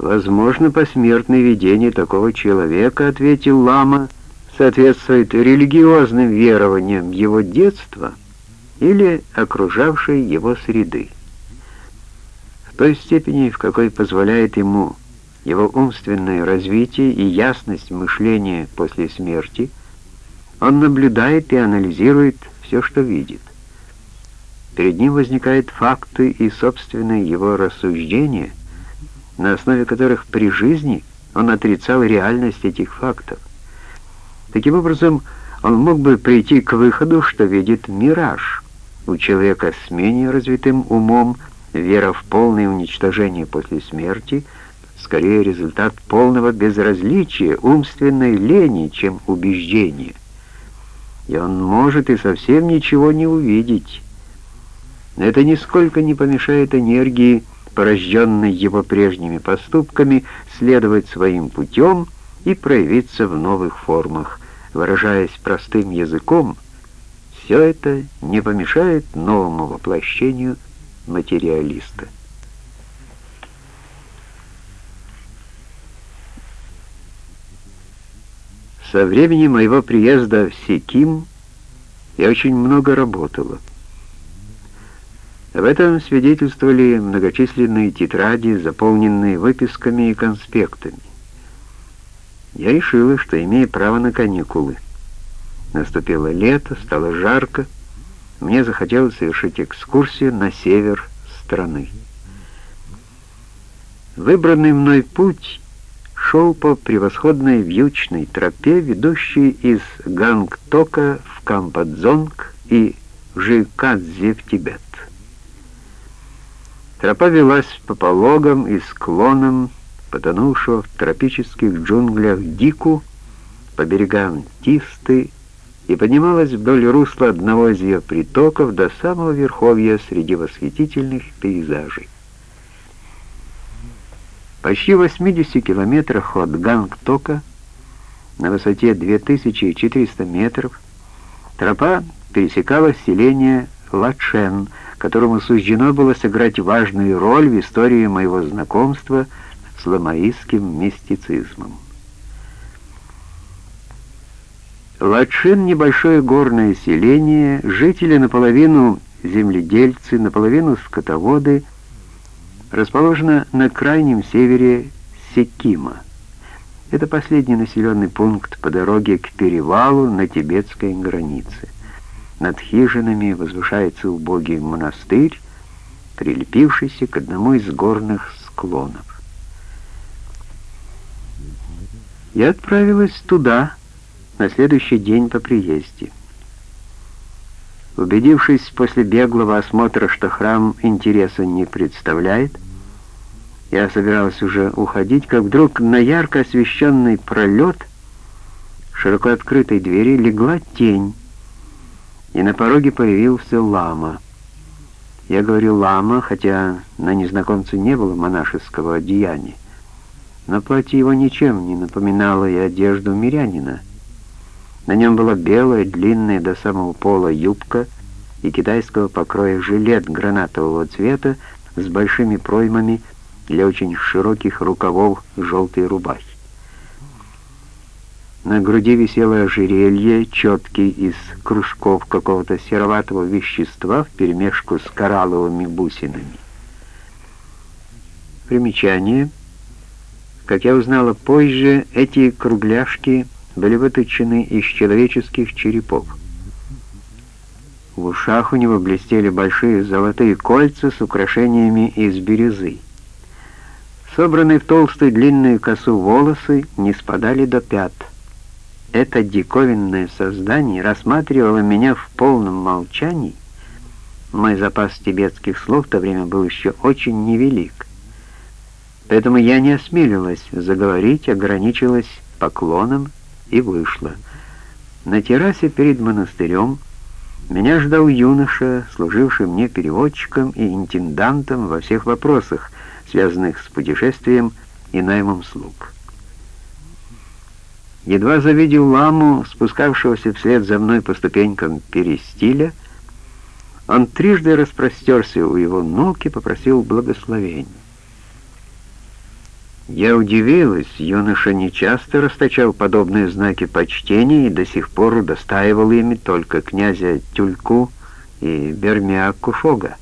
«Возможно, посмертное видение такого человека, — ответил лама, — соответствует религиозным верованиям его детства или окружавшей его среды. В той степени, в какой позволяет ему его умственное развитие и ясность мышления после смерти, он наблюдает и анализирует все, что видит. Перед ним возникают факты и собственные его рассуждения — на основе которых при жизни он отрицал реальность этих фактов. Таким образом, он мог бы прийти к выходу, что видит мираж. У человека с менее развитым умом вера в полное уничтожение после смерти скорее результат полного безразличия, умственной лени, чем убеждения. И он может и совсем ничего не увидеть. Но это нисколько не помешает энергии, порожденный его прежними поступками, следовать своим путем и проявиться в новых формах. Выражаясь простым языком, все это не помешает новому воплощению материалиста. Со времени моего приезда в Сиким я очень много работала. В этом свидетельствовали многочисленные тетради, заполненные выписками и конспектами. Я решила, что имею право на каникулы. Наступило лето, стало жарко. Мне захотелось совершить экскурсию на север страны. Выбранный мной путь шел по превосходной вьючной тропе, ведущей из Гангтока в Кампадзонг и Жикадзе в Тибет. Тропа велась по пологам и склонам, потонувшего в тропических джунглях Дику, по берегам Тисты, и поднималась вдоль русла одного из ее притоков до самого верховья среди восхитительных пейзажей. Почти в 80 километрах от Гангтока, на высоте 2400 метров, тропа пересекала селение Лачен, которому суждено было сыграть важную роль в истории моего знакомства с ламаистским мистицизмом. Латшин — небольшое горное селение, жители наполовину земледельцы, наполовину скотоводы, расположено на крайнем севере Секима. Это последний населенный пункт по дороге к перевалу на тибетской границе. Над хижинами возвышается убогий монастырь, прилепившийся к одному из горных склонов. Я отправилась туда на следующий день по приезде. Убедившись после беглого осмотра, что храм интереса не представляет, я собиралась уже уходить, как вдруг на ярко освещенный пролет широко открытой двери легла тень, и на пороге появился лама. Я говорю «лама», хотя на незнакомце не было монашеского одеяния. Но платье его ничем не напоминало и одежду мирянина. На нем была белая, длинная до самого пола юбка и китайского покроя жилет гранатового цвета с большими проймами для очень широких рукавов желтой рубахи. На груди висело ожерелье, четкий из кружков какого-то сероватого вещества вперемешку с коралловыми бусинами. Примечание. Как я узнала позже, эти кругляшки были выточены из человеческих черепов. В ушах у него блестели большие золотые кольца с украшениями из бирюзы. Собранные в толстую длинную косу волосы не спадали до пят — это диковинное создание рассматривало меня в полном молчании. Мой запас тибетских слов в то время был еще очень невелик. Поэтому я не осмелилась заговорить, ограничилась поклоном и вышла. На террасе перед монастырем меня ждал юноша, служивший мне переводчиком и интендантом во всех вопросах, связанных с путешествием и наймом слуг. Едва завидел ламу, спускавшегося вслед за мной по ступенькам перестиля, он трижды распростерся у его ног и попросил благословения. Я удивилась, юноша нечасто расточал подобные знаки почтения и до сих пор удостаивал ими только князя Тюльку и Бермиа Куфога.